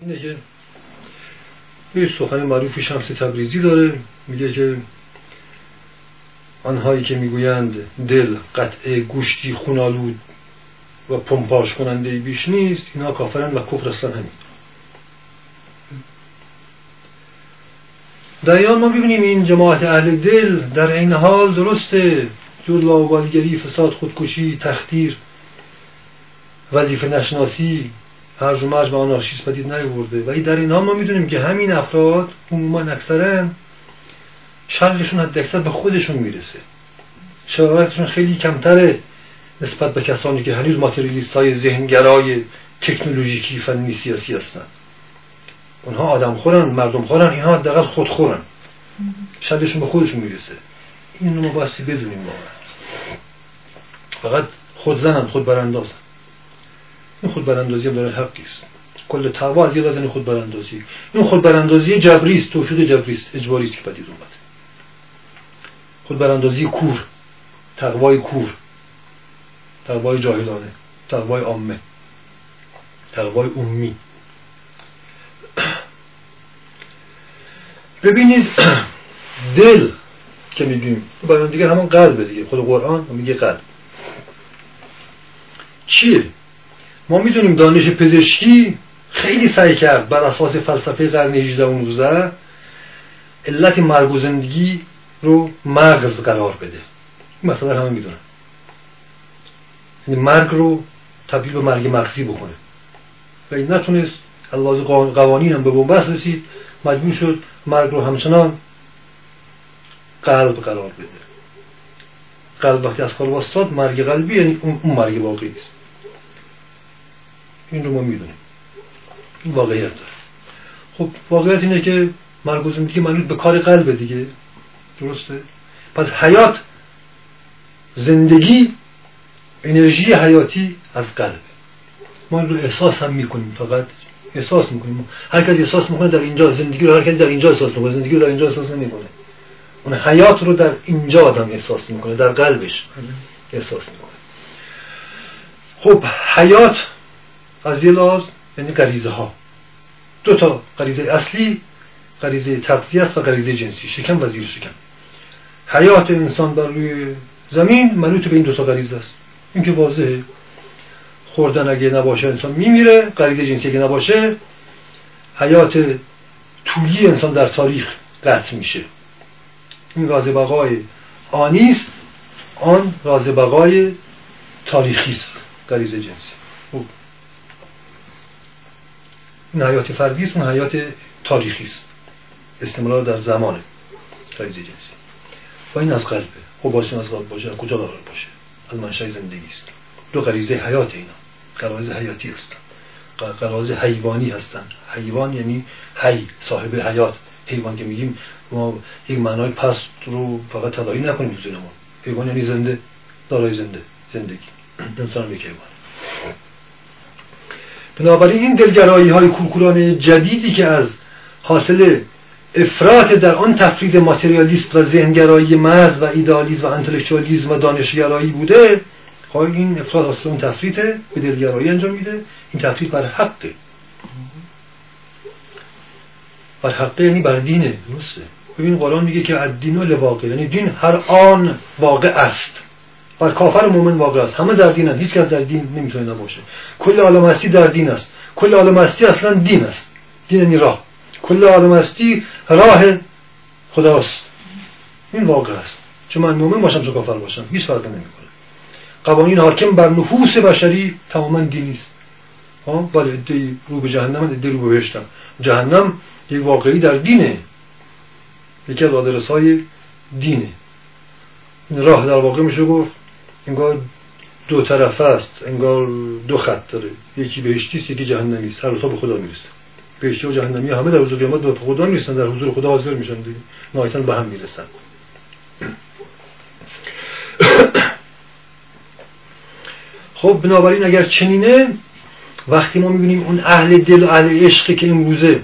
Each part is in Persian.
اینه که یه سخن معروف شمس تبریزی داره میگه که آنهایی که می‌گویند دل قطع گوشتی خونالود و پمپاش کننده بیش نیست اینا کافرن و کفر هستن همین. در ما ببینیم این جماعت اهل دل در این حال درسته جور لاوبالگری فساد خودکشی تختیر وظیفه نشناسی هرج و مرج و آنارشیسم پدید نیورده ولی در اینها ما می‌دونیم که همین افراد عموما اکثرا شرقشون حد اکثر به خودشون می‌رسه. شرارتشون خیلی کمتره نسبت به کسانی که هنوز ماتریالیست های ذهنگرای تکنولوژیکی فنی سیاسی هستن. اونها آدم خورن مردم خورن اینها حداقل خود خورن شرشون به خودشون می‌رسه. این ما باستی بدونیم واقعا. فقط خود زنن خود براندازن. این خود براندازی داره حقی است. کل تقوا از یه خود براندازی این خود براندازی جبری است توفیق جبری است اجباری است که پدید اومد. خود براندازی کور تقوای کور تقوای جاهلانه تقوای عامه تقوای عمومی ببینید دل که میگیم بیان دیگه همون قلب دیگه. خود قرآن میگه قلب. چیه؟ ما می‌دونیم دانش پزشکی خیلی سعی کرد بر اساس فلسفه قرن 18 و 19 علت مرگ و زندگی رو مغز قرار بده. این مثلا همه می‌دونن. یعنی مرگ رو تبدیل به مرگ مغزی بکنه. و این نتونست الله قوانین هم به بنبست رسید مجبور شد مرگ رو همچنان قلب قرار بده. قلب وقتی از واستاد مرگ قلبی یعنی اون مرگ واقعی است این رو ما می‌دونیم. این واقعیت داره. خب واقعیت اینه که مرگ و زندگی منوط به کار قلب دیگه. درسته؟ پس حیات زندگی انرژی حیاتی از قلب. ما رو احساس هم می‌کنیم. فقط احساس می‌کنیم. هر کسی احساس می‌کنه در اینجا زندگی رو هر کسی در اینجا احساس می‌کنه زندگی رو در اینجا احساس نمی‌کنه. اون حیات رو در اینجا آدم احساس می‌کنه در قلبش احساس می‌کنه. خب حیات از یه لحاظ یعنی غریزه ها دو تا غریزه اصلی غریزه تغذیه و غریزه جنسی. شکم و زیر شکم. حیات انسان بر روی زمین منوط به این دو تا غریزه است. این که واضحه. خوردن اگه نباشه انسان میمیره غریزه جنسی اگه نباشه حیات طولی انسان در تاریخ قطع میشه. این راز بقای آنیست آن راز بقای تاریخی است. غریزه جنسی. این حیات فردی است اون حیات تاریخی است. استعمال در زمان غریزه جنسی و این از قلبه خب از قلب باشه. کجا قرار باشه؟ از منشأ زندگی است. دو غریزه حیات اینا. غرایز حیاتی هستن. غرایز حیوانی هستن. حیوان یعنی حی صاحب حیات. حیوان که میگیم ما یک معنای پست رو فقط تدایی نکنیم تو حیوان یعنی زنده دارای زنده زندگی. انسان یک حیوان بنابراین این دلگرایی های کورکورانه جدیدی که از حاصل افراط در آن تفرید ماتریالیست و ذهنگرایی محض و ایدالیزم و انتلکچوالیزم و دانشگرایی بوده خب این افراد حاصل اون تفریطه به دلگرایی انجام میده. این تفرید بر حقه. بر حقه یعنی بر دینه درسته؟ ببین قرآن میگه که الدین و لواقع یعنی دین هر آن واقع است. بر کافر مومن واقع است. همه در دین هست. هیچ کس در دین نمی‌تونه نباشه. کل عالم هستی در دین است. کل عالم هستی اصلا دین است. دین یعنی راه. کل عالم هستی راه خداست. این واقع است. چون من مومن باشم چون کافر باشم. هیچ فرق نمی‌کنه. قوانین حاکم بر نفوس بشری تماما دینی است ها بله ادعی رو به جهنم ادعی رو به بهشتم. جهنم یک واقعی در دینه. یکی از آدرس های دینه. این راه در واقع میشه گفت انگار دو طرفه است انگار دو خط داره. یکی بهشتی است یکی جهنمی است. هر دو به خدا می‌رسه بهشتی و جهنمی همه در حضور قیامت به خدا می‌رسن در حضور خدا حاضر میشن دیگه. نهایتا به هم می‌رسن. خب بنابراین اگر چنینه وقتی ما می‌بینیم اون اهل دل و اهل عشقی که امروزه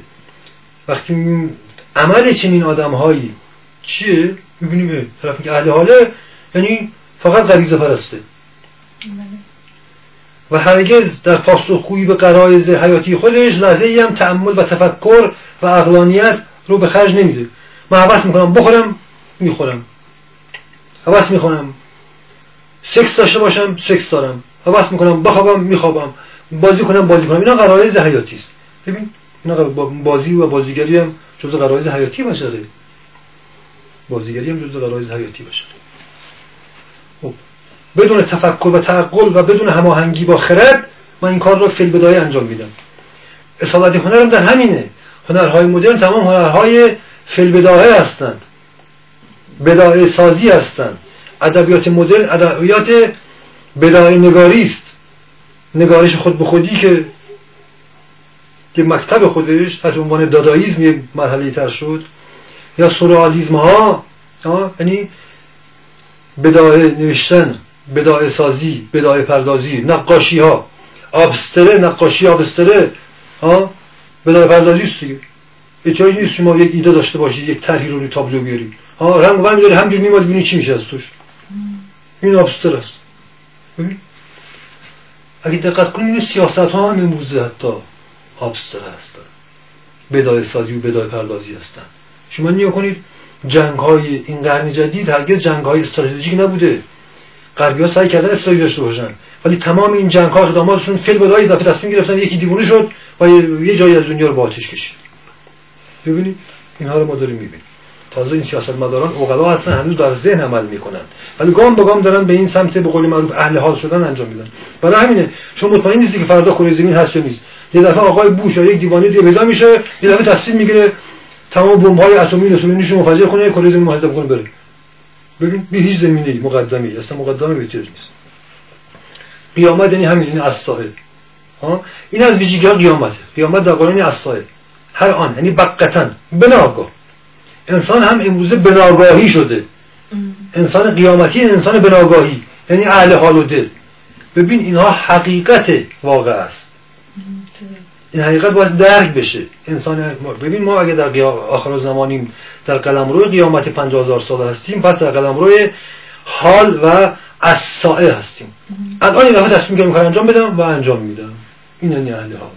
وقتی عمل چنین آدم هایی چیه؟ می‌بینیم طرف که اهل حاله یعنی فقط غریزه پرسته. و هرگز در پاسخگویی به قرایز حیاتی خودش لحظه ای هم تعمل و تفکر و اقلانیت رو به خرج نمیده. من حوث می‌کنم بخورم می‌خورم. حوث می‌کنم. سکس داشته باشم سکس دارم. حوث می‌کنم بخوابم میخوابم. بازی کنم بازی کنم. اینا قرایز حیاتی است. ببین اینا بازی و بازیگری هم جزء قرایز حیاتی بشره بازیگری هم جزء قرایز حیاتی بشره خب بدون تفکر و تعقل و بدون هماهنگی با خرد من این کار رو فیل بدایه انجام میدم. اصالت هنرم در همینه. هنرهای مدرن تمام هنرهای فیل بدایه هستند. بدایه سازی هستند. ادبیات مدرن ادبیات بدایه نگاری است. نگارش خود به خودی که که مکتب خودش از عنوان داداییزم یک مرحله تر شد. یا سورالیزم ها یعنی بدایه نوشتن. بدایه سازی بدایه پردازی نقاشی ها آبستره نقاشی آبستره. ها؟ بدایه پردازی است دیگه. احتیاج نیست شما یک ایده داشته باشید یک طرحی رو روی تابلو بیارید. ها؟ رنگ و می‌ذاری همجور میماد ببینید چی میشه از توش. این آبستر است. اگه دقت کنید این سیاست ها هم امروزه حتی آبستر هستن. بدایه سازی و بدایه پردازی هستن. شما نیا کنید جنگ های این قرن جدید هرگز جنگ های استراتژیک نبوده. غربی ها سعی کردن استراتژی داشته باشن. ولی تمام این جنگ ها اقداماتشون فیل بدای دفعه تصمیم گرفتن یکی دیوونه شد و یه جایی از دنیا رو با آتش کشید. ببینید اینها رو ما داریم می‌بینیم. تازه این سیاست مداران اوغلا هستن هنوز در ذهن عمل می‌کنن. ولی گام به گام دارن به این سمت به قول معروف اهل حال شدن انجام میدن. برای همینه شما مطمئن نیستی که فردا کره زمین هست یا نیست. یه دفعه آقای بوش یا یک دیوانه دیگه پیدا میشه یه دفعه تصمیم می‌گیره تمام بمب های اتمی رسولینیش منفجر کنه کره زمین محدد کنه بره. ببین به هیچ زمینی مقدمی اصلا مقدمه به نیست. قیامت یعنی همین یعنی از ها؟ این از ویژگی قیامته. قیامت در قرآن از هر آن یعنی بقتا بناگاه. انسان هم امروزه بناگاهی شده. انسان قیامتی انسان بناگاهی. یعنی اهل حال و دل. ببین اینها حقیقت واقع است. این حقیقت باید درک بشه. انسان ببین ما اگه در آخر زمانیم در قلم روی قیامت پنج هزار ساله هستیم پس در قلم روی حال و اسائه هستیم. الان این دفعه تصمیم گرفتم انجام بدم و انجام میدم. این یعنی اهل حال.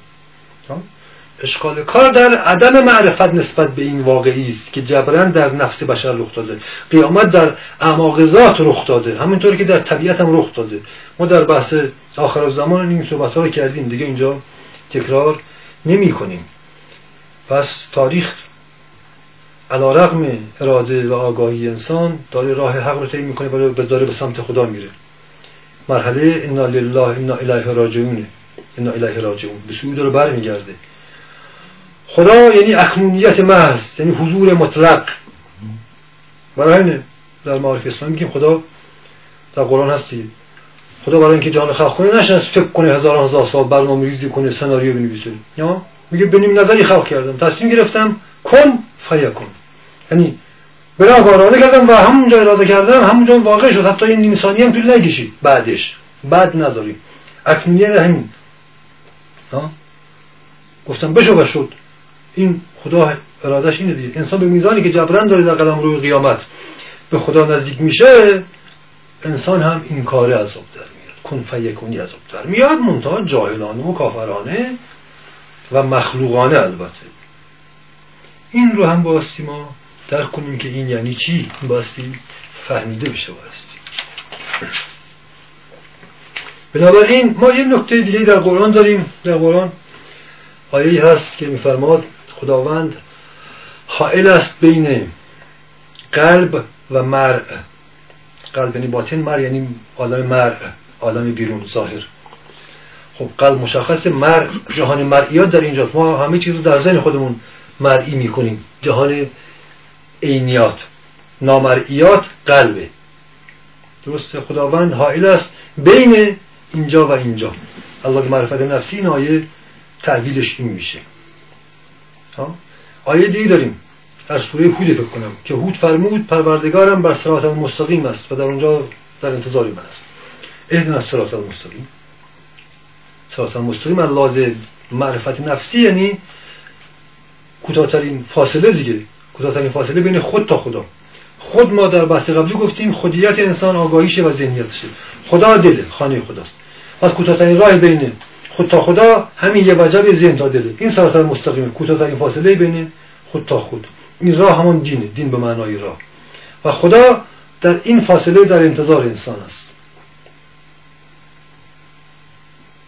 اشکال کار در عدم معرفت نسبت به این واقعی است که جبران در نفس بشر رخ داده. قیامت در اعماق ذات رخ داده. همینطور که در طبیعت هم رخ داده. ما در بحث آخر زمان این صحبت ها کردیم. دیگه اینجا تکرار نمی کنیم. پس تاریخ علا رقم اراده و آگاهی انسان داره راه حق رو طی می‌کنه و داره به سمت خدا میره. مرحله انا لله انا الیه راجعونه انا الیه راجعون به سوی داره برمیگرده. خدا یعنی اکنونیت محض یعنی حضور مطلق. برای در معارف اسلامی میگیم خدا در قرآن هستی. خدا برای اینکه جان خلق کنه نشنست فکر کنه هزار هزار سال برنامه ریزی کنه سناریو بنویسه یا میگه بنیم نظری خلق کردم. تصمیم گرفتم کن فیکن یعنی بلا اراده کردم و همونجا اراده کردم همونجا واقع شد. حتی این نیم ثانیه هم طول نکشید. بعدش. بعد نداریم اکنیه همین گفتم بشو این خدا ارادش اینه دیگه. انسان به میزانی که جبران داره در قدم روی قیامت به خدا نزدیک میشه انسان هم این کار عذاب میاد کن عذاب در میاد منتها جاهلانه و کافرانه و مخلوقانه البته. این رو هم باستی ما درک کنیم که این یعنی چی؟ باستی فهمیده بشه باستی بنابراین ما یه نکته دیگه در قرآن داریم. در قرآن آیه هست که میفرماد خداوند حائل است بین قلب و مرع. قلب یعنی باطن مرع یعنی عالم مرع. عالم بیرون ظاهر. خب قلب مشخص مرع جهان مرئیات در اینجا ما همه چیز رو در ذهن خودمون مرئی می‌کنیم. جهان عینیات نامرئیات قلبه. درست خداوند حائل است بین اینجا و اینجا. الله معرفت نفسی این آیه تحویلش این میشه. آیه دیگه داریم. در سوره هود فکر کنم که هود فرمود پروردگارم بر صراط مستقیم است و در اونجا در انتظار من است اهدنا صراط المستقیم. صراط المستقیم از لازم معرفت نفسی یعنی کوتاهترین فاصله دیگه. کوتاهترین فاصله بین خود تا خدا. خود ما در بحث قبلی گفتیم خودیت انسان آگاهیشه و ذهنیتشه. خدا دل خانه خداست. از کوتاهترین راه بین خود تا خدا همین یه وجب ذهن تا دله. این صراط مستقیمه کوتاهترین فاصله بین خود تا خود. این راه همون دینه. دین به معنای راه. و خدا در این فاصله در انتظار انسان است.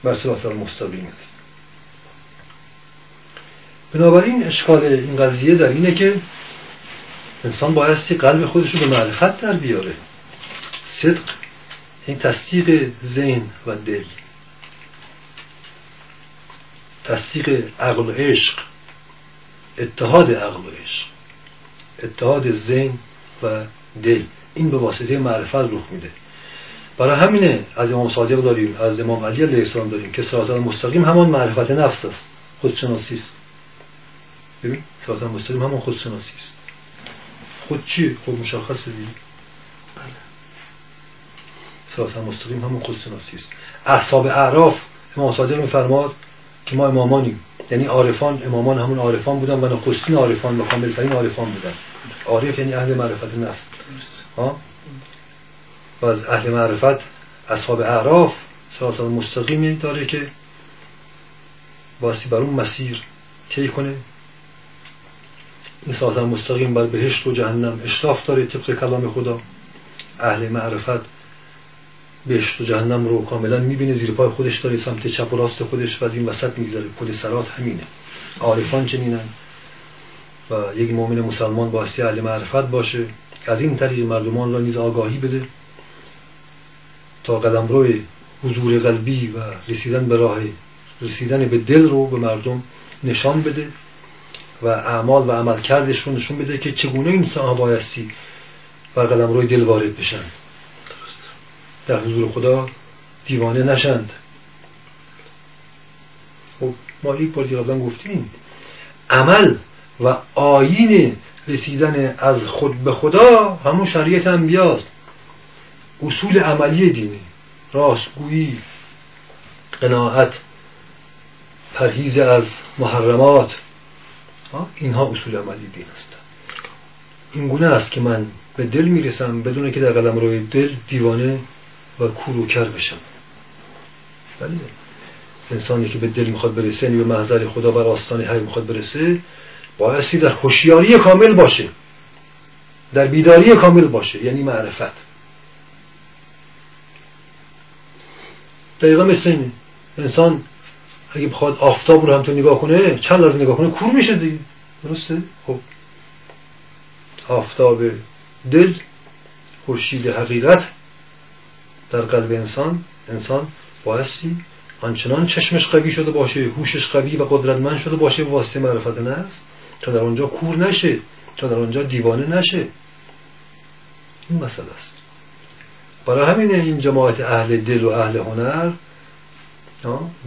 بر صراط المستقیم. بنابراین اشکال این قضیه در اینه که انسان بایستی قلب خودش رو به معرفت در بیاره. صدق این تصدیق ذهن و دل. تصدیق عقل و عشق. اتحاد عقل و عشق. اتحاد ذهن و دل. این به واسطه معرفت رخ میده. برای همینه از امام صادق داریم از امام علی علیه السلام داریم که صراط مستقیم همان معرفت نفس است خودشناسی است. ببین صراط مستقیم همان خودشناسی است. خود چی خود مشخصه دیگه. بله. صراط مستقیم همون خودشناسی است. احساب اعراف امام صادق میفرماد که ما امامانیم. یعنی عارفان امامان همون عارفان بودن و نخستین عارفان و کاملترین عارفان بودن. عارف یعنی اهل معرفت نفس. ها؟ و از اهل معرفت اصحاب اعراف صراط مستقیمی داره که باسی بر اون مسیر طی کنه. این صراط مستقیم بر بهشت و جهنم اشراف داره طبق کلام خدا. اهل معرفت بهشت و جهنم رو کاملا می‌بینه زیر پای خودش داره سمت چپ و راست خودش و از این وسط می‌گذاره پل سرات همینه. عارفان چنینن. و یک مؤمن مسلمان باستی اهل معرفت باشه از این طریق مردمان را نیز آگاهی بده. تا قدم روی حضور قلبی و رسیدن به راه رسیدن به دل رو به مردم نشان بده و اعمال و عمل کردش رو نشون بده که چگونه این ها بایستی بر قدم روی دل وارد بشن. در حضور خدا دیوانه نشند. خب ما یک بار دیگه گفتیم عمل و آیین رسیدن از خود به خدا همون شریعت انبیاست. اصول عملی دینی. راستگویی قناعت پرهیز از محرمات. اینها اصول عملی دین هستند این گونه است که من به دل می‌رسم بدون که در قدم روی دل دیوانه و کوروکر بشم. بله. انسانی که به دل می‌خواد برسه یعنی به محضر خدا و آستان حی می‌خواد برسه بایستی در هوشیاری کامل باشه. در بیداری کامل باشه یعنی معرفت. دقیقا مثل اینه انسان اگه بخواد آفتاب رو هم تو نگاه کنه چند از نگاه کنه کور میشه دیگه. درسته؟ خب. آفتاب دل خورشید حقیقت در قلب انسان. انسان بایستی آنچنان چشمش قوی شده باشه هوشش قوی و قدرتمند شده باشه واسطه معرفت نفس تا در اونجا کور نشه تا در اونجا دیوانه نشه. این مسئله است. برای همین این جماعت اهل دل و اهل هنر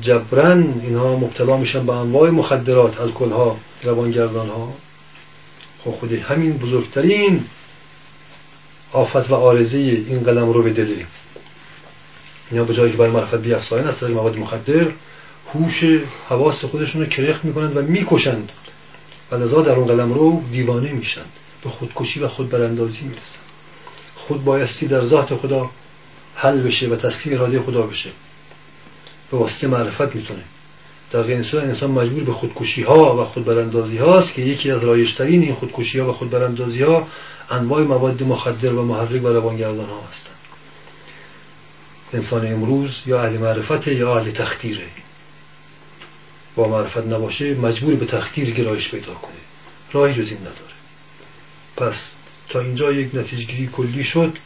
جبران اینها مبتلا میشن به انواع مخدرات الکل ها روانگردان ها خب خود همین بزرگترین آفت و آرزه این قلم رو به دلی اینا به جایی که برای معرفت بیافزاین از طریق مواد مخدر هوش حواس خودشون رو کرخ می‌کنند و می‌کشند. و لذا در اون قلم رو دیوانه میشند به خودکشی و خود براندازی می‌رسند خود بایستی در ذات خدا حل بشه و تسلیم اراده خدا بشه. به واسطه معرفت می‌تونه. در غیر انسان مجبور به خودکشی ها و خود براندازی هاست که یکی از رایشترین این خودکشی ها و خود براندازی ها انواع مواد مخدر و محرک و روانگردان ها هستند. انسان امروز یا اهل معرفت یا اهل تختیره با معرفت نباشه مجبور به تختیر گرایش پیدا کنه. راهی جز این نداره. پس تا اینجا یک نتیجه گیری کلی شد.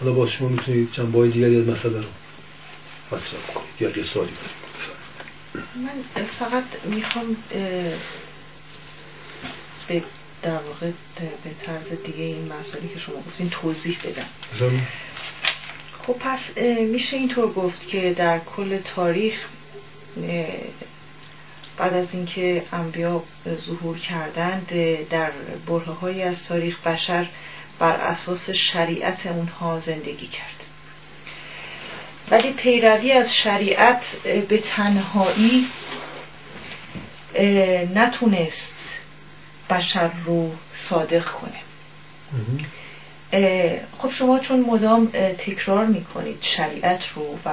حالا باز شما می‌تونید چند های دیگری از مسئله رو مطرح کنید یا یه سوالی من فقط می‌خوام به در واقع به طرز دیگه این مسئله که شما گفتین توضیح بدم. خب پس میشه اینطور گفت که در کل تاریخ بعد از اینکه انبیا ظهور کردند در برهه از تاریخ بشر بر اساس شریعت اونها زندگی کرد. ولی پیروی از شریعت به تنهایی نتونست بشر رو صادق کنه. خب شما چون مدام تکرار می‌کنید شریعت رو و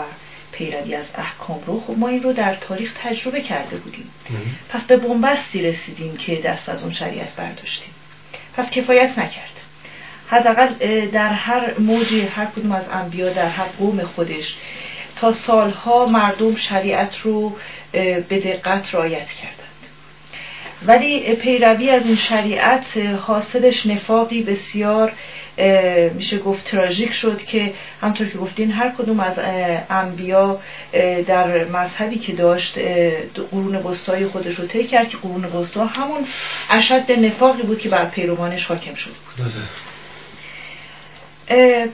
پیروی از احکام رو خب ما این رو در تاریخ تجربه کرده بودیم. پس به بنبستی رسیدیم که دست از اون شریعت برداشتیم. پس کفایت نکرد. حداقل در هر موجی هر کدوم از انبیا در هر قوم خودش تا سالها مردم شریعت رو به دقت رعایت کردند ولی پیروی از این شریعت حاصلش نفاقی بسیار میشه گفت تراژیک شد که همطور که گفتین هر کدوم از انبیا در مذهبی که داشت قرون وسطای خودش رو طی کرد که قرون وسطا همون اشد نفاقی بود که بر پیروانش حاکم شد بود.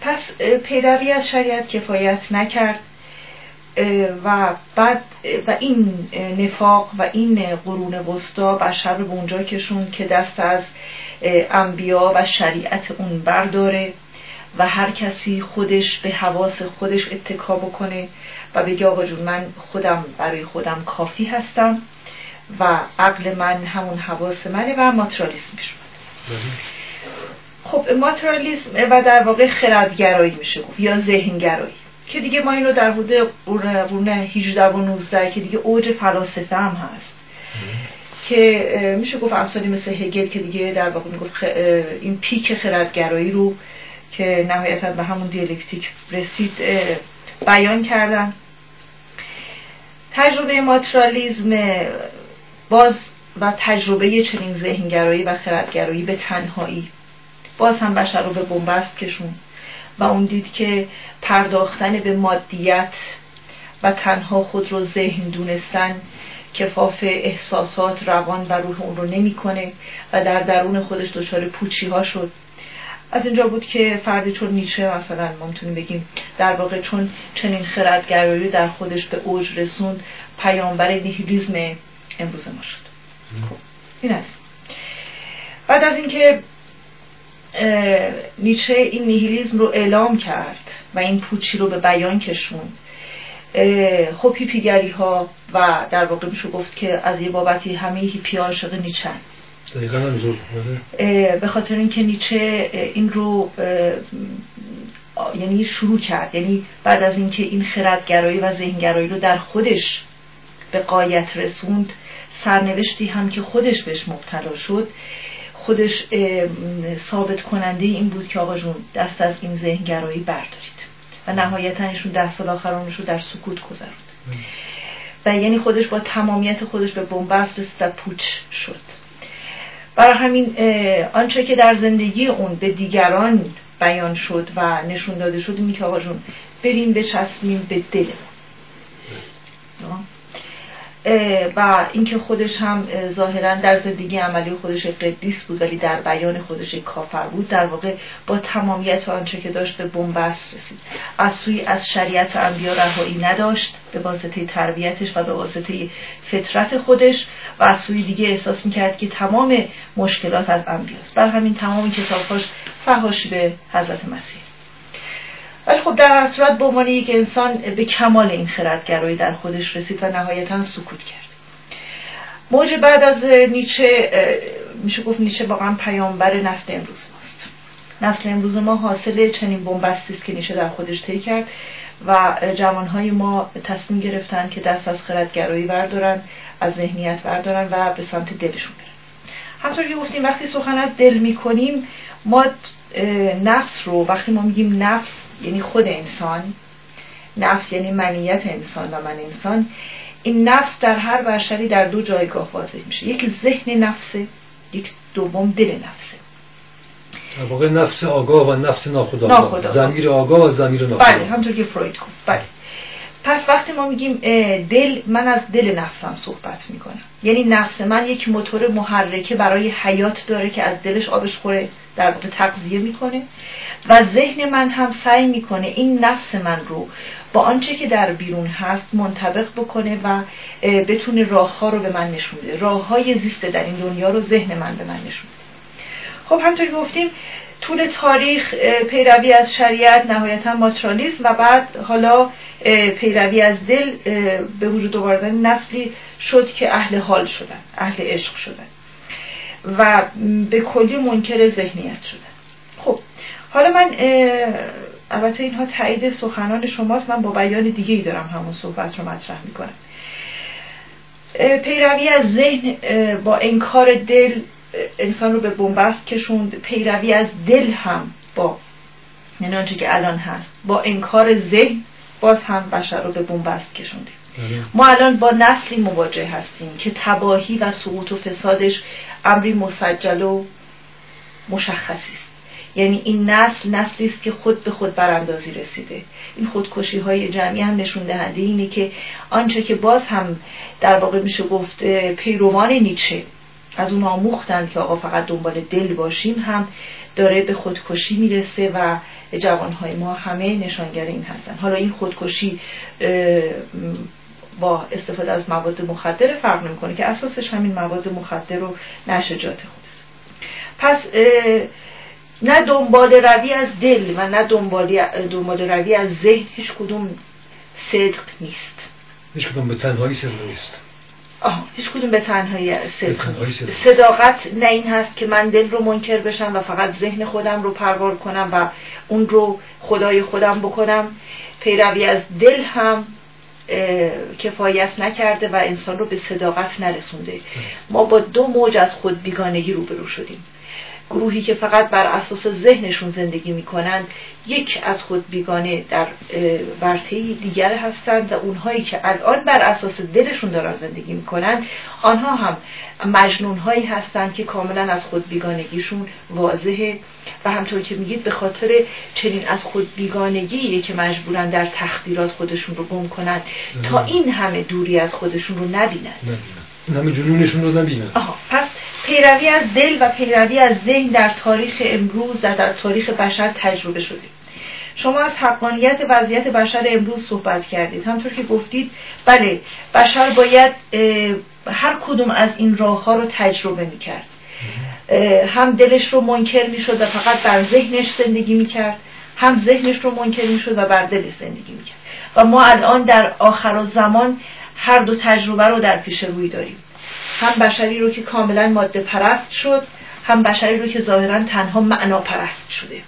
پس پیروی از شریعت کفایت نکرد و بعد و این نفاق و این قرون وسطا بشر به اونجا کشون که دست از انبیا و شریعت اون برداره و هر کسی خودش به حواس خودش اتکا بکنه و بگه آقا جون من خودم برای خودم کافی هستم و عقل من همون حواس منه و ماترالیسم می‌شود خب ماترالیسم و در واقع خردگرایی میشه گفت یا ذهنگرایی. که دیگه ما اینو در حدود قرون 18 و 19 که دیگه اوج فلاسفه هم هست. که میشه گفت امثالی مثل هگل که دیگه در واقع می‌گفت این پیک خردگرایی رو که نهایتا به همون دیالکتیک رسید بیان کردن. تجربه ماترالیزم باز و تجربه چنین ذهنگرایی و خردگرایی به تنهایی. باز هم بشر رو به بنبست کشون و اون دید که پرداختن به مادیت و تنها خود رو ذهن دونستن کفاف احساسات روان و روح اون رو نمی‌کنه و در درون خودش دچار پوچی ها شد. از اینجا بود که فردی چون نیچه مثلا ما می‌تونیم بگیم در واقع چون چنین خردگرایی در خودش به اوج رسوند پیامبر نیهیلیزم امروز ما شد. خب این است. بعد از اینکه نیچه این نیهیلیزم رو اعلام کرد و این پوچی رو به بیان کشوند. خب هیپیگری ها و در واقع میشه گفت که از یه بابتی همه هیپی عاشق نیچه به خاطر اینکه نیچه این رو یعنی شروع کرد. یعنی بعد از اینکه این خردگرایی و ذهنگرایی رو در خودش به قایت رسوند سرنوشتی هم که خودش بهش مبتلا شد خودش ثابت کننده این بود که آقا جون دست از این ذهنگرایی بردارید. و نهایتا ایشون ده سال آخرانش رو در سکوت گذارد و یعنی خودش با تمامیت خودش به بنبست رسید و پوچ شد. برای همین آنچه که در زندگی اون به دیگران بیان شد و نشون داده شد اینی که آقا جون بریم بچسبیم به دل و اینکه خودش هم ظاهرا در زندگی عملی خودش قدیس بود ولی در بیان خودش کافر بود در واقع با تمامیت آنچه که داشت به بنبست رسید. از سوی از شریعت انبیا رهایی نداشت به واسطه تربیتش و به واسطه فطرت خودش و از سوی دیگه احساس می‌کرد که تمام مشکلات از انبیاست. بر همین تمام کتابهاش فهاشی به حضرت مسیح. ولی خب در هر صورت به عنوان یک انسان به کمال این خردگرایی در خودش رسید و نهایتا سکوت کرد. موج بعد از نیچه میشه گفت نیچه واقعا پیامبر نسل امروز ماست. نسل امروز ما حاصل چنین بنبستی است که نیچه در خودش طی کرد و جوانهای ما تصمیم گرفتن که دست از خردگرایی بردارن از ذهنیت بردارن و به سمت دلشون برن. همطور که گفتیم وقتی سخن از دل می‌کنیم ما نفس رو وقتی ما میگیم نفس یعنی خود انسان نفس یعنی منیت انسان و من انسان این نفس در هر بشری در دو جایگاه واضح میشه. یک ذهن نفسه یک دوم دل نفسه واقع نفس آگاه و نفس ناخودآگاه. زمیر آگاه و زمیر ناخودآگاه. بله همطور که فروید گفت. بله. پس وقتی ما میگیم دل من از دل نفسم صحبت می‌کنم. یعنی نفس من یک موتور محرکه برای حیات داره که از دلش آبش خوره در واقع تغذیه می‌کنه. و ذهن من هم سعی می‌کنه این نفس من رو با آنچه که در بیرون هست منطبق بکنه و بتونه راه ها رو به من نشون بده. راه های زیست در این دنیا رو ذهن من به من نشون بده. خب همطور گفتیم طول تاریخ پیروی از شریعت نهایتا ماترالیسم و بعد حالا پیروی از دل به وجود آوردن نسلی شد که اهل حال شدن اهل عشق شدن و به کلی منکر ذهنیت شدن. خب حالا من البته اینها تایید سخنان شماست من با بیان دیگه ای دارم همون صحبت رو مطرح می‌کنم. پیروی از ذهن با انکار دل انسان رو به بنبست کشوند پیروی از دل هم با یعنی آنچه که الان هست با انکار ذهن باز هم بشر رو به بنبست کشونده بله. ما الان با نسلی مواجه هستیم که تباهی و سقوط و فسادش امری مسجل و مشخصی است. یعنی این نسل نسلی است که خود به خود براندازی رسیده. این خودکشی های جمعی هم نشون دهنده اینه که آنچه که باز هم در واقع میشه گفت پیروان نیچه. از اون آموختن که آقا فقط دنبال دل باشیم هم داره به خودکشی می‌رسه و جوانهای ما همه نشانگر این هستن. حالا این خودکشی با استفاده از مواد مخدر فرق نمی‌کنه که اساسش همین مواد مخدر و نشجات خودست. پس نه دنبال روی از دل و نه دنبال, روی از ذهن هیچ کدوم صدق نیست. هیچ کدوم به تنهایی صدق نیست. آه هیچ کدوم به تنهایی صداقت نه این هست که من دل رو منکر بشم و فقط ذهن خودم رو پروار کنم و اون رو خدای خودم بکنم. پیروی از دل هم کفایت نکرده و انسان رو به صداقت نرسونده. ما با دو موج از خود بیگانگی روبرو شدیم. گروهی که فقط بر اساس ذهنشون زندگی می‌کنن یک از خود بیگانه در ورطه دیگر هستند و اونهایی که الان بر اساس دلشون دارن زندگی می‌کنن آنها هم مجنون هایی هستند که کاملا از خود بیگانگیشون واضحه. و همطور که میگید به خاطر چنین از خود بیگانگی که مجبورن در تخدیرات خودشون رو گم کنند تا این همه دوری از خودشون رو نبینند این همه جنونشون رو نبینند پس پیروی از دل و پیروی از ذهن در تاریخ امروز و در تاریخ بشر تجربه شده. شما از حقانیت وضعیت بشر امروز صحبت کردید. همطور که گفتید بله بشر باید هر کدوم از این راه ها رو تجربه می‌کرد. هم دلش رو منکر می‌شد و فقط بر ذهنش زندگی می‌کرد هم ذهنش رو منکر می‌شد و بر دلش زندگی می‌کرد. و ما الان در آخر زمان هر دو تجربه رو در پیش روی داریم. هم بشری رو که کاملا ماده پرست شد هم بشری رو که ظاهرا تنها معنا پرست شده.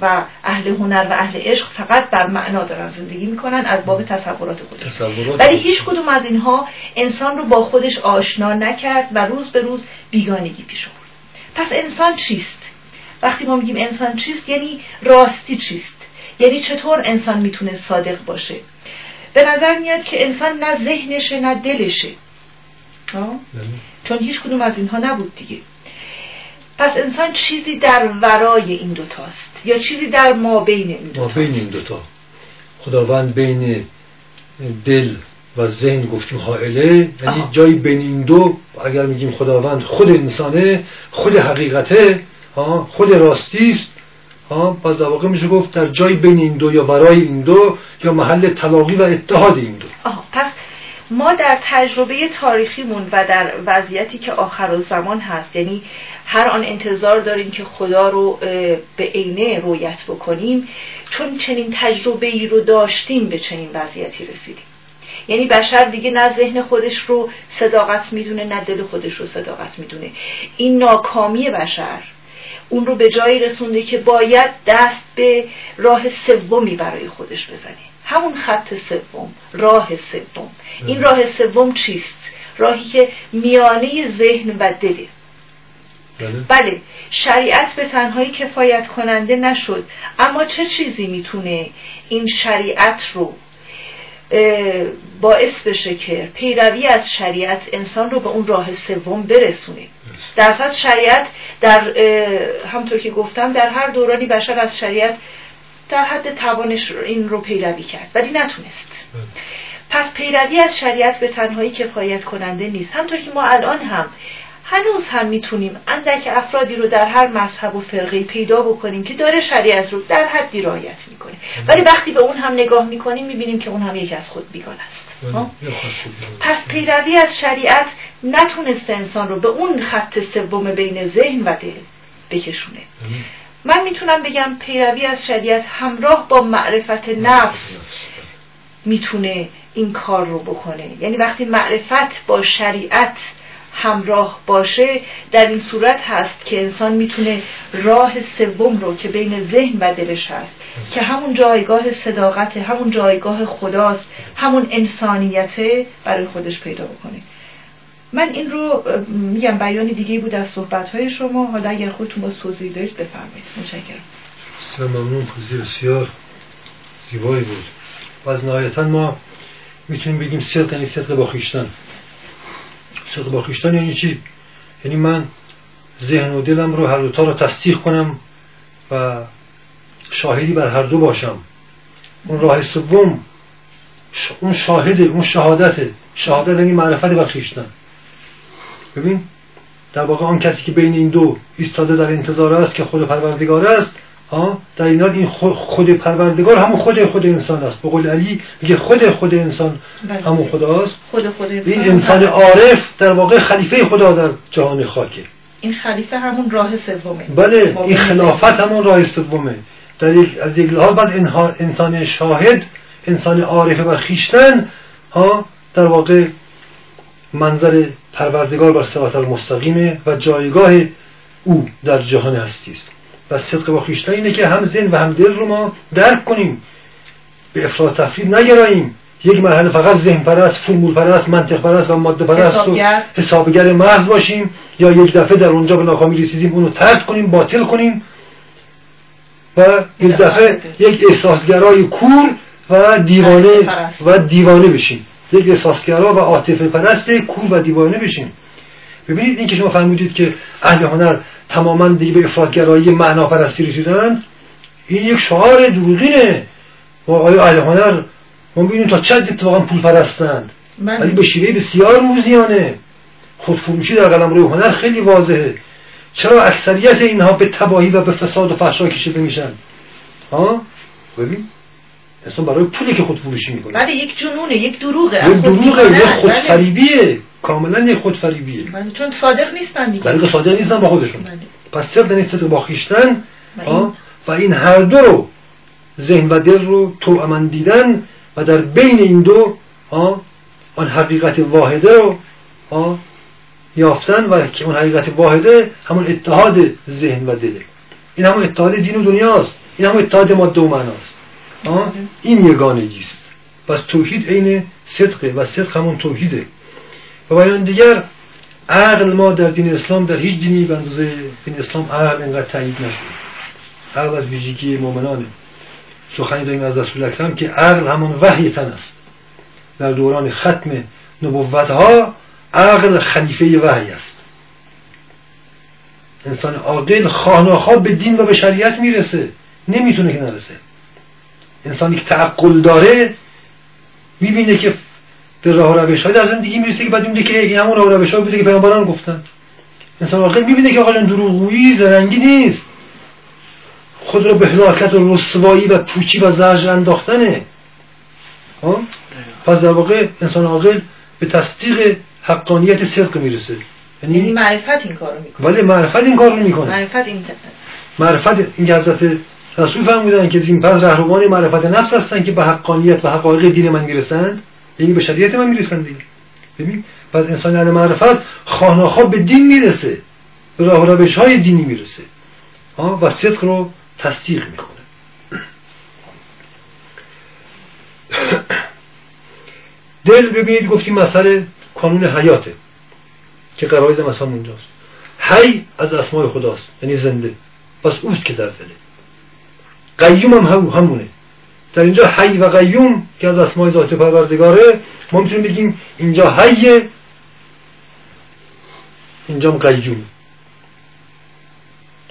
و اهل هنر و اهل عشق فقط بر معنا دارن زندگی می‌کنن از باب تصورات خودش ولی هیچ کدوم از اینها انسان رو با خودش آشنا نکرد و روز به روز بیگانگی پیش آورد. پس انسان چیست؟ وقتی ما میگیم انسان چیست یعنی راستی چیست؟ یعنی چطور انسان می‌تونه صادق باشه؟ به نظر میاد که انسان نه ذهنشه نه دلشه. چون هیچ کدوم از اینها نبود دیگه. پس انسان چیزی در ورای این دوتاست یا چیزی در ما بین این دوتاست ما بین این دوتا. خداوند بین دل و ذهن گفتیم حائله. یعنی جایی بین این دو اگر میگیم خداوند خود انسانه خود حقیقته خود راستی است. پس در واقع میشه گفت در جای بین این دو یا برای این دو یا محل تلاقی و اتحاد این دو. پس ما در تجربه تاریخیمون و در وضعیتی که آخر زمان هست یعنی هر آن انتظار داریم که خدا رو به عینه رویت بکنیم چون چنین تجربه ای رو داشتیم به چنین وضعیتی رسیدیم. یعنی بشر دیگه نه ذهن خودش رو صداقت می‌دونه نه دل خودش رو صداقت می‌دونه. این ناکامی بشر اون رو به جایی رسونده که باید دست به راه سومی برای خودش بزنه. همون خط سوم راه سوم. این راه سوم چیست؟ راهی که میانه ذهن و دله بله. بله شریعت به تنهایی کفایت کننده نشد اما چه چیزی می‌تونه این شریعت رو باعث بشه که پیروی از شریعت انسان رو به اون راه سوم برسونه؟ در شریعت در همطور که گفتم در هر دورانی بشر از شریعت در حد توانش این رو پیروی کرد ولی نتونست. پس پیروی از شریعت به تنهایی کفایت کننده نیست. همطور که ما الان هم هنوز هم می‌تونیم اندک افرادی رو در هر مذهب و فرقه پیدا بکنیم که داره شریعت رو در حدی رعایت می‌کنه. ولی وقتی به اون هم نگاه می‌کنیم می‌بینیم که اون هم یکی از خود بیگان است. پس پیروی از شریعت نتونسته انسان رو به اون خط سوم بین ذهن و دل بکشونه. من می‌تونم بگم پیروی از شریعت همراه با معرفت نفس می‌تونه این کار رو بکنه. یعنی وقتی معرفت با شریعت همراه باشه در این صورت هست که انسان می‌تونه راه سوم رو که بین ذهن و دلش هست که همون جایگاه صداقت همون جایگاه خداست همون انسانیته برای خودش پیدا بکنه. من این رو میگم بیان دیگه بود از صحبت های شما. حالا اگر خودتون باز توضیح دارید بفرمایید. متشکرم. ممنون. توضیح بسیار زیبایی بود. و از نهایتا ما می‌تونیم بگیم صدق یعنی صدق با خیشتن صدق با خیشتن یعنی چی؟ یعنی من ذهن و دلم رو هر دوتا رو تصدیق کنم و شاهدی بر هر دو باشم. اون راه سوم اون شاهده اون شهادته شهادت یعنی معرفت بر خیشتن ببین در واقع آن کسی که بین این دو ایستاده در انتظار است که خود پروردگار است در این این خود پروردگار همون خود خود انسان است. به قول علی میگه خود خود انسان بله. همون خداست. خود خود انسان این انسان عارف در واقع خلیفه خدا در جهان خاکه. این خلیفه همون راه سومه. بله این خلافت همون راه سومه. در یک از یک لحاظ بعد انسان شاهد انسان عارف و خیشتن ها در واقع منظر پروردگار بر صراط المستقیمه و جایگاه او در جهان هستی است و صدق با خیشتن اینه که هم ذهن و هم دل رو ما درک کنیم. به افراد تفرید نگراییم. یک مرحله فقط ذهن پرست فرمول پرست منطق پرست و ماده پرست و حسابگر محض باشیم یا یک دفعه در اونجا به ناکامی رسیدیم اونو ترک کنیم باطل کنیم و یک دفعه یک احساسگرای کور و دیوانه و دیوانه بشیم. یک احساسگرا و عاطفه پرست کور و دیوانه بشیم. ببینید این که شما فهمیدید که اهل هنر تماما دیگه به افرادگرایی معنا پرستی رسیدن این یک شعار دروغینه. و آیا اهل هنر ما ببینیم تا چند اتفاقا پول پرستند ولی به شیوه بسیار موزیانه. خودفروشی در قلم روی هنر خیلی واضحه. چرا اکثریت اینها به تباهی و به فساد و فحشا کشیده میشن؟ ها؟ ببین. اصلا برای پولی که خود فروشی می‌کنه بله یک جنونه یک دروغه. یک دروغه یک بله. خودفریبیه. کاملا یک خودفریبیه. بله چون صادق نیستن دیگه. بله صادق نیستن با خودشون. بله. پس صدق نیست با خیشتن و این هر دو رو ذهن و دل رو تو دیدن و در بین این دو آن حقیقت واحده رو یافتن و که اون حقیقت واحده همون اتحاد ذهن و دله این همون اتحاد دین و دنیاست. این همون اتحاد ماده و معناست. این یگانگی است. پس توحید عین صدقه و صدق همون توحیده. و بیان دیگر عقل ما در دین اسلام در هیچ دینی به اندازه دین اسلام عقل اینقدر تایید نشده. عقل از ویژگی مؤمنانه. سخنی داریم از رسول اکرم که عقل همون وحی تن است. در دوران ختم نبوت ها عقل خلیفه وحی است. انسان عاقل خواهناخواه به دین و به شریعت می‌رسه. نمی‌تونه که نرسه. انسانی که تعقل داره می‌بینه که به راه روش های در زندگی می‌رسه که بعد می‌بینه که این همون راه روش های بوده که پیامبران گفتن. انسان عاقل می‌بینه که آقا دروغگویی زرنگی نیست. خود را به هلاکت و رسوایی و پوچی و زرج انداختنه. پس در واقع انسان عاقل به تصدیق حقانیت صدق می‌رسه. یعنی, یعنی معرفت این کارو می‌کنه. ولی معرفت این کارو می‌کنه معرفت این معرفت این حضرت رسول فرمودن که این پس رهروان معرفت نفس هستن که به حقانیت و حقایق دین من می‌رسند. یعنی به شریعت من می‌رسند دیگه. ببین پس انسان یعنی معرفت خواهناخواه به دین می‌رسه. به راه روش های دینی می‌رسه. و صدق رو تصدیق می‌کنه. دل ببینید گفتیم مسئله کانون حیاته که قرائز مثلا اونجاست. حی از اسمای خداست یعنی زنده. پس اوست که در دله قیوم هم همونه. در اینجا حی و قیوم که از اسمای ذات پروردگاره ما می‌تونیم بگیم اینجا حی اینجا قیوم.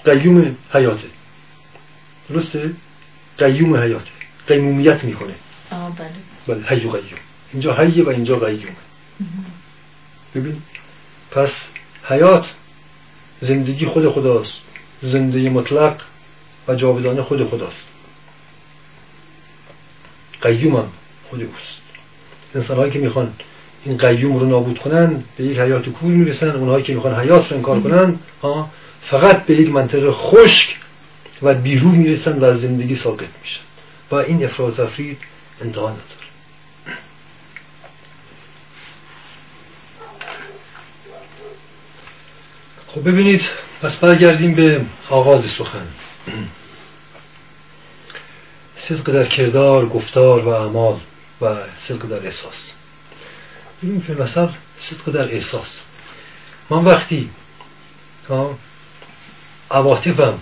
قیوم حیاته. درسته؟ قیوم حیاته. قیمومیت می‌کنه بله. بله حی و قیوم. اینجا حیه و اینجا قیومه ببین پس حیات زندگی خود خداست. زندگی مطلق و جاودانه خود خداست. قیوم هم خود اوست. انسان هایی که می‌خوان این قیوم رو نابود کنن به یک حیات کول می‌رسن اونهایی که می‌خوان حیات رو انکار کنن فقط به یک منطقه خشک و بیرو می‌رسن و از زندگی ساقط میشن. و این افراد تفرید انتها نداره. خب ببینید پس برگردیم به آغاز سخن. صدق در کردار گفتار و اعمال و صدق در احساس. ببینیم فی مثل صدق در احساس. من وقتی عواطفم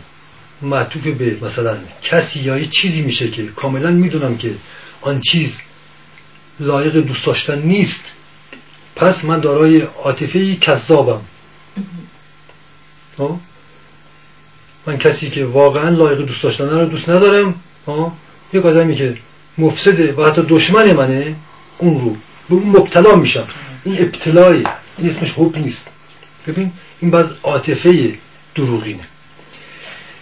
معطوف به مثلا کسی یا یه چیزی میشه که کاملا می‌دونم که آن چیز لایق دوست داشتن نیست پس من دارای عاطفه کذابم. من کسی که واقعا لایق دوست داشتن رو دوست ندارم. یک آدمی که مفسده و حتی دشمن منه اون رو. به اون مبتلا میشم. این ابتلای این اسمش حب نیست. ببین این بعض عاطفه دروغینه.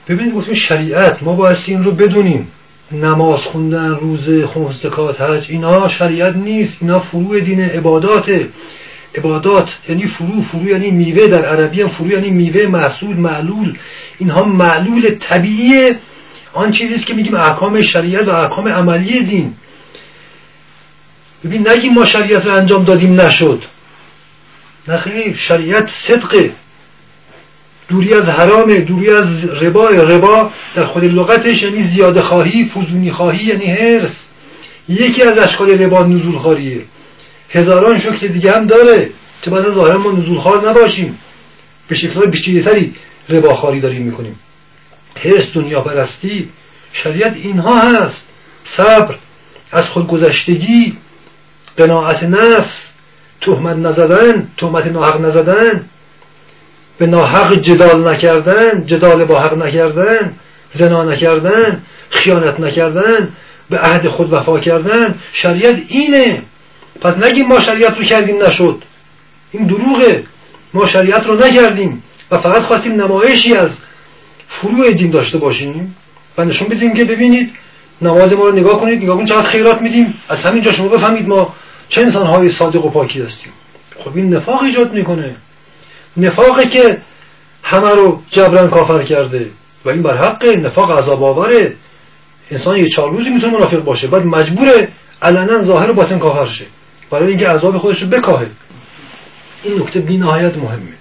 ببینید گفتیم شریعت. ما باید این رو بدونیم. نماز خوندن روزه خمس زکات حج اینا شریعت نیست. اینا فروع دین عبادات عبادات یعنی فرو فرو یعنی میوه در عربی هم فرو یعنی میوه محصول معلول. اینها معلول طبیعی آن چیزی است که میگیم احکام شریعت و احکام عملی دین. ببین نگیم ما شریعت رو انجام دادیم نشد. نخیر شریعت صدقه. دوری از حرام دوری از ربا ربا در خود لغتش یعنی زیاده خواهی فزونی خواهی یعنی هرس یکی از اشکال ربا نزول خواهیه. هزاران شکل دیگه هم داره چه بعد ظاهرا ما نزول خوار نباشیم. به شکلهای بیشتری ربا خاری داریم می‌کنیم. هرس دنیا پرستی شریعت اینها هست. صبر از خودگذشتگی قناعت نفس تهمت نزدن تهمت ناحق نزدن به ناحق جدال نکردن جدال با حق نکردن زنا نکردن خیانت نکردن به عهد خود وفا کردن. شریعت اینه. پس نگیم ما شریعت رو کردیم نشد. این دروغه. ما شریعت رو نکردیم و فقط خواستیم نمایشی از فروع دین داشته باشیم. و نشون بدیم که ببینید نماز ما رو نگاه کنید نگاه کنید چقدر خیرات میدیم. از همینجا شما بفهمید ما چه انسانهای صادق و پاکی هستیم. خب این نفاق ایجاد می‌کنه. نفاقی که همه رو جبران کافر کرده. و این بر حق نفاق عذاب آوره. انسان یه چهار روزی می‌تونه منافق باشه. بعد مجبوره علنا ظاهر و باطن کافر شه. برای اینکه عذاب خودش رو بکاهه. این نکته بی نهایت مهمه.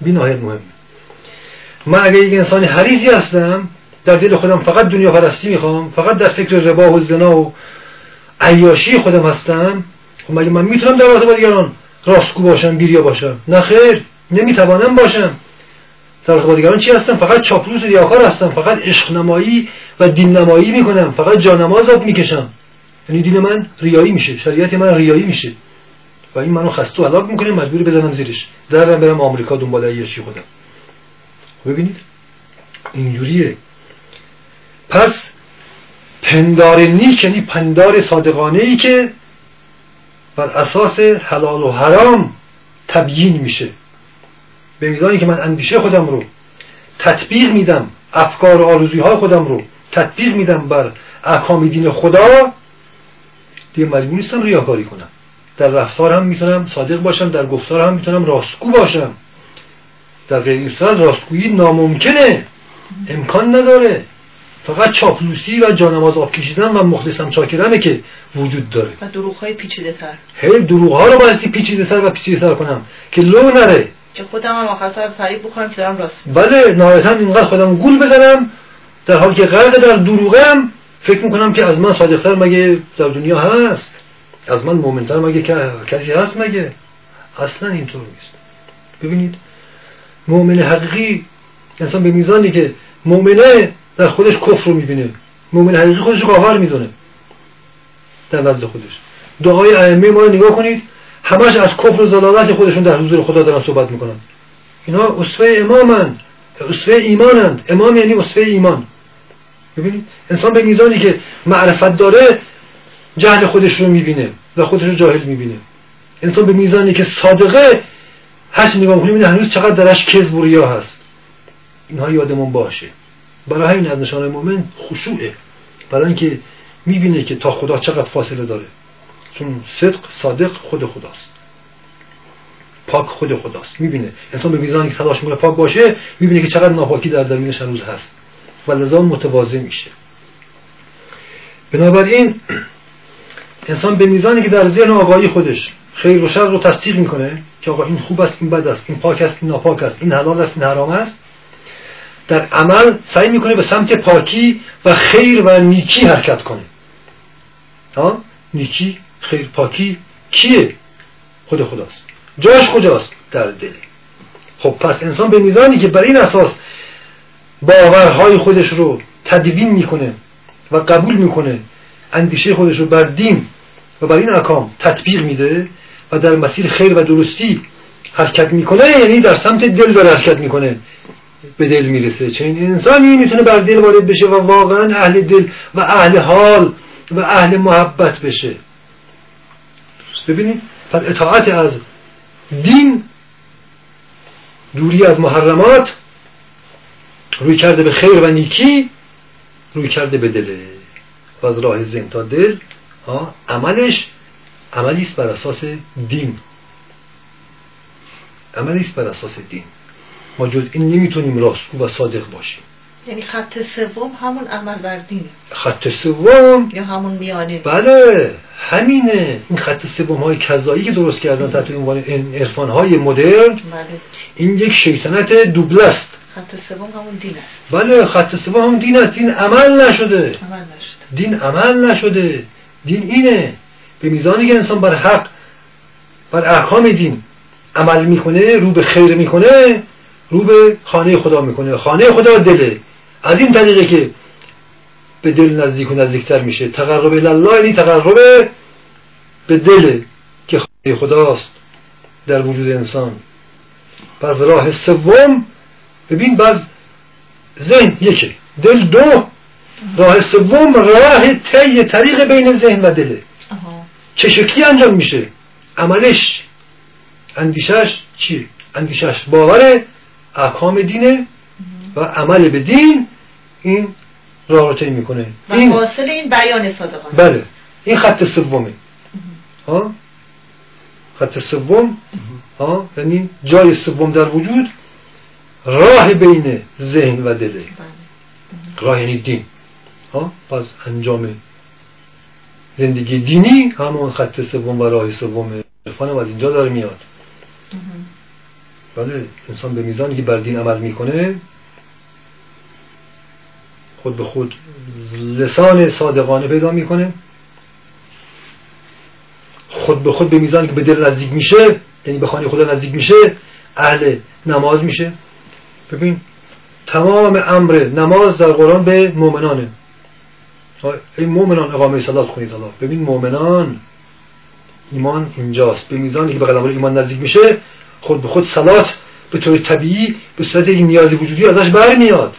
بی نهایت مهمه. من اگه یک انسان حریزی هستم در دل خودم فقط دنیا پرستی می‌خوام فقط در فکر ربا و زنا و عیاشی خودم هستم خب مگه من می‌تونم در با دیگران راستگو باشم بیریا باشم؟ نه خیر نمی‌توانم باشم. در با دیگران چی هستم؟ فقط چاپلوس ریاکار هستم فقط عشق نمایی و دین نمایی می‌کنم فقط جانماز آب می‌کشم. یعنی دین من ریایی میشه شریعت من ریایی میشه. و این منو خستو علاق می‌کنه مجبوری بزنم زیرش. درم برم آمریکا دنبال عیاشی خودم. ببینید؟ اینجوریه. پس پندار نیک یعنی پندار صادقانه ای که بر اساس حلال و حرام تبیین میشه. به میزانی که من اندیشه خودم رو تطبیق میدم افکار و آرزوی های خودم رو تطبیق میدم بر احکام دین خدا دیگه مجبور نیستم ریاکاری کنم. در رفتار هم می‌تونم صادق باشم در گفتار هم می‌تونم راستگو باشم. در غیر راستگویی ناممکنه. امکان نداره. فقط چاپلوسی و جانماز آب کشیدن و مخلصم چاکرمه که وجود داره. و دروغ های پیچیده تر هی دروغ ها رو بایستی پیچیده تر و پیچیده تر کنم که لو نره. که خودم هم آخر فریب بخورم که دارم راست بله نهایتا اینقدر خودم گول بزنم در حالی که غرق در دروغم فکر می‌کنم که از من صادقتر مگه در دنیا هست؟ از من مومنتر مگه کسی هست مگه؟ اصلا اینطور نیست. ببینید مؤمن حقیقی انسان به میزانی که مؤمنه در خودش کفر رو می‌بینه. مؤمن حقیقی خودش رو کافر می‌دونه. در نزد خودش. دعای ائمه ما رو نگاه کنید همش از کفر و ضلالت خودشون در حضور خدا دارن صحبت می‌کنن. اینا اسوه امامند اسوه ایمانند. امام یعنی اسوه ایمان. ببینید انسان به میزانی که معرفت داره جهل خودش رو می‌بینه و خودش رو جاهل می‌بینه. انسان به میزانی که صادقه هست نگاه کنیم هنوز چقدر درش کذب و ریا هست. اینها یادمون باشه. برای همین از نشانه مؤمن خشوعه. برای اینکه می‌بینه که تا خدا چقدر فاصله داره. چون صدق صادق خود خداست. پاک خود خداست. می‌بینه. انسان به میزانی که می‌کنه پاک باشه می‌بینه که چقدر ناپاکی در درونش هنوز هست. و لذا متواضع میشه. بنابراین انسان به میزانی که در ذهن آگاهی خودش خیر و شر رو تصدیق می‌کنه که آقا این خوب است این بد است این پاک است این ناپاک است این حلال است این حرام است در عمل سعی می‌کنه به سمت پاکی و خیر و نیکی حرکت کنه. ها؟ نیکی خیر پاکی کیه؟ خود خداست. جاش کجاست؟ در دل. خب پس انسان به میزانی که بر این اساس باورهای خودش رو تدوین می‌کنه و قبول می‌کنه. اندیشه خودش رو بر دین و بر این اکام تطبیق میده و در مسیر خیر و درستی حرکت می‌کنه یعنی در سمت دل داره حرکت می‌کنه. به دل می‌رسه. چنین انسانی می‌تونه بر دل وارد بشه و واقعا اهل دل و اهل حال و اهل محبت بشه. ببینید پس اطاعت از دین دوری از محرمات روی کرده به خیر و نیکی روی کرده به دل. و از راه ذهن تا دل عملش عملی است بر اساس دین. عملی است بر اساس دین. ما جز این نمی‌تونیم راستگو و صادق باشیم. یعنی خط سوم همون عمل بر دینه خط سوم؟ یا همون میانه بله همینه. این خط سوم های کذایی که درست کردن تحت عنوان عرفان های مدرن بله. این یک شیطنت دوبل است. خط سوم همون دین است. بله خط سوم همون دین است. دین عمل نشده. عمل نشده. دین عمل نشده. دین اینه. به میزانی که انسان بر حق بر احکام دین عمل می‌کنه رو به خیر می‌کنه رو به خانه خدا می‌کنه. خانه خدا دله. از این طریقه که به دل نزدیک و نزدیکتر میشه. تقرب الله یعنی تقرب به دل که خانه خداست در وجود انسان. پس راه سوم ببین بعض ذهن یکه دل دو. راه سوم راه طی طریق بین ذهن و دله چه شکلی انجام میشه. عملش. اندیشش چیه اندیشش باور احکام دینه و عمل به دین این راه رو می‌کنه. و این حاصل این بیان صادقانه. بله. این خط سومه. ها؟ خط سوم. ها؟ یعنی جای سوم در وجود راه بین ذهن و دله بله. راه یعنی دین. ها؟ پس انجام زندگی دینی همون خط سوم و راه سوم عرفان از اینجا داره میاد. بله انسان به میزانی که بر دین عمل می‌کنه خود به خود لسان صادقانه پیدا می‌کنه. خود به خود به میزانی که به دل نزدیک میشه یعنی به خانه خدا نزدیک میشه اهل نماز میشه. ببین تمام امر نماز در قرآن به مؤمنانه. ای مؤمنان اقامه صلات کنید الله ببین مؤمنان ایمان اینجاست. به میزانی که به قدم ایمان نزدیک میشه خود به خود صلات به طور طبیعی به صورت این نیازی وجودی ازش برمیاد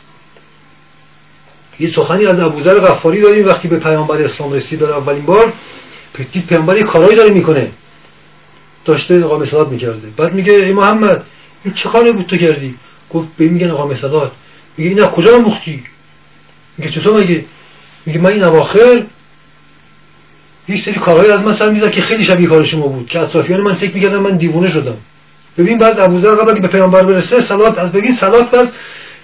یه سخنی از ابوذر غفاری داریم وقتی به پیامبر اسلام رسید. در اولین بار دید پیامبر یه کارایی داره می‌کنه. داشته اقامه صلات می‌کرده. بعد میگه ای محمد این چه کاری بود تو کردی؟ گفت به میگن اقامه صلات میگه این کجا مختی؟ میگه چطور مگه؟ میگه من این اواخر یک سری کارهای از من سر می‌زد که خیلی شبیه کار شما بود که اطرافیان من فکر می‌کردم من دیوونه شدم. ببین بعد ابوذر قبل که به پیامبر برسه صلات از بگین صلات بس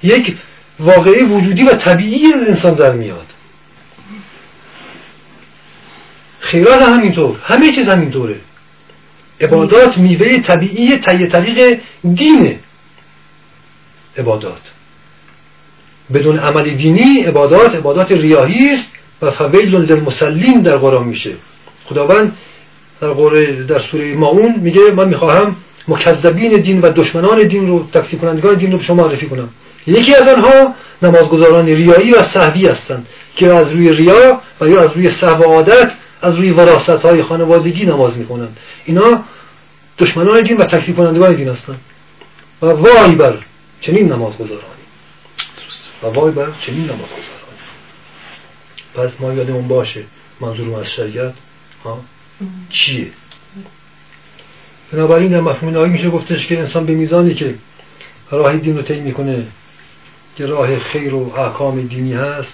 یک واقعی وجودی و طبیعی از انسان در میاد. خیرات همینطور. همه چیز همینطوره. عبادات میوه طبیعی طی طریق دینه. عبادات. بدون عمل دینی عبادات عبادات ریاهی است و فویل للمسلین در قرآن میشه. خداوند در قرآن در سوره ماون میگه من می‌خواهم مکذبین دین و دشمنان دین رو تکذیب کنندگان دین رو به شما معرفی کنم. یکی از آنها نمازگزاران ریایی و صحوی هستند که از روی ریا و یا از روی صحو عادت از روی وراست های خانوادگی نماز می‌کنند اینا دشمنان دین و تکذیب کنندگان دین هستند. و وای بر چنین نمازگزارانی. و وای بر چنین نمازگزارانی. پس ما یادمون باشه منظورم از شریعت ها؟ چیه؟ بنابراین در مفهوم نهایی میشه گفتش که انسان به میزانی که راه دین رو طی می‌کنه که راه خیر و احکام دینی هست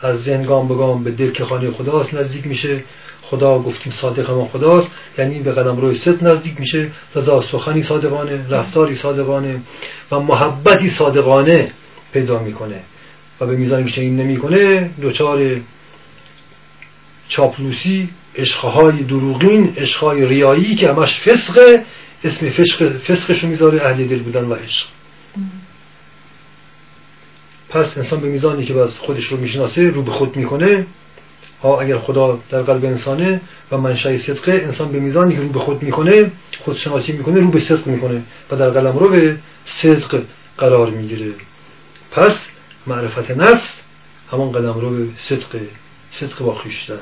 از ذهن گام به گام به دل که خانه خداست نزدیک میشه. خدا گفتیم صادق ما خداست. یعنی به قدم روی ست نزدیک میشه. لذا سخنی صادقانه رفتاری صادقانه و محبتی صادقانه پیدا می‌کنه. و به میزانی که این نمی‌کنه دچار چاپلوسی عشقهای دروغین عشقهای ریایی که همش فسقه اسم فسق فسقشو می‌ذاره اهل دل بودن و عشق. پس انسان به میزانی که باز خودش رو می‌شناسه رو به خود می‌کنه ها اگر خدا در قلب انسانه و منشأ صدقه انسان به میزانی که رو به خود می‌کنه خودشناسی می‌کنه رو به صدق می‌کنه و در قلم رو به صدق قرار می‌گیره. پس معرفت نفس همان قدم رو به صدق صدق با خویشتن.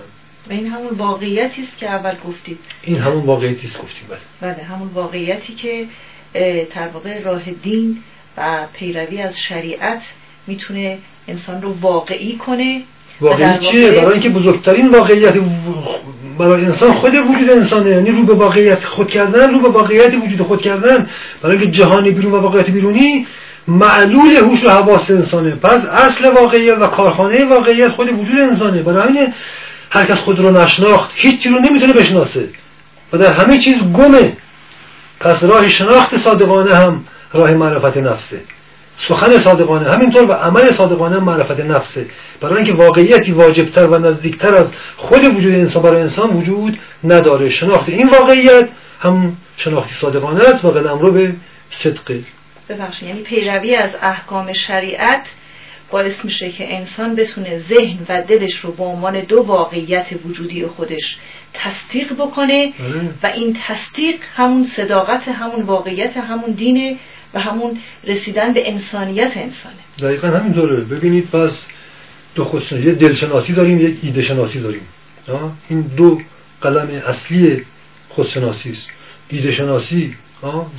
و این همون واقعیتی است که اول گفتید. این همون واقعیتی است گفتیم بله. بله همون واقعیتی که در واقع راه دین و پیروی از شریعت می‌تونه انسان رو واقعی کنه واقعی چیه؟ برای اینکه بزرگترین واقعیت برای انسان خود وجود انسانه یعنی رو به واقعیت خود کردن رو به واقعیت وجود خود کردن. برای اینکه جهان بیرون و واقعیت بیرونی معلول هوش و حواس انسانه. پس اصل واقعیت و کارخانه واقعیت خود وجود انسانه. برای اینه هر کس خود رو نشناخت هیچی رو نمی‌تونه بشناسه. و در همه چیز گمه. پس راه شناخت صادقانه هم راه معرفت نفسه. سخن صادقانه همینطور و عمل صادقانه معرفت نفسه برای اینکه واقعیتی واجبتر و نزدیکتر از خود وجود انسان برای انسان وجود نداره. شناخت این واقعیت هم شناختی صادقانه است. و قدم رو به صدقه ببخشید یعنی پیروی از احکام شریعت باعث میشه که انسان بتونه ذهن و دلش رو به عنوان دو واقعیت وجودی خودش تصدیق بکنه بله. و این تصدیق همون صداقت همون واقعیت همون دینه و همون رسیدن به انسانیت انسانه. دقیقا همینطوره. ببینید پس دو خودشناسی یه دلشناسی داریم یک ایده شناسی داریم این دو قلم اصلی خودشناسی است. ایده شناسی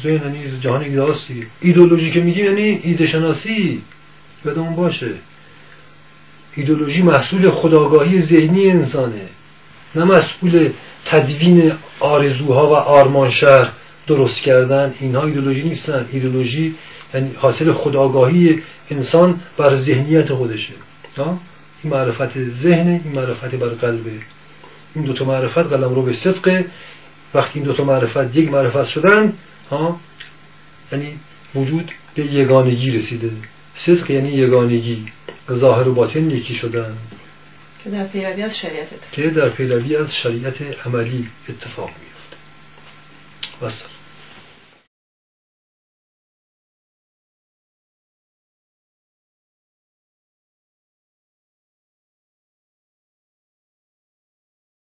ذهن یعنی جهان ایده ایدولوژی که میگیم یعنی ایده شناسی بدون باشه. ایدولوژی محصول خداگاهی ذهنی انسانه. نه مسئول تدوین آرزوها و آرمان شهر درست کردن اینها ایدولوژی نیستن. ایدولوژی یعنی حاصل خداگاهی انسان بر ذهنیت خودشه. این معرفت ذهن این معرفت بر قلبه. این دوتا معرفت قلم رو به صدقه وقتی این دوتا معرفت یک معرفت شدن ها؟ یعنی وجود به یگانگی رسیده. صدق یعنی یگانگی. ظاهر و باطن یکی شدن. که در پیروی از شریعت که در پیروی از شریعت عملی اتفاق میفته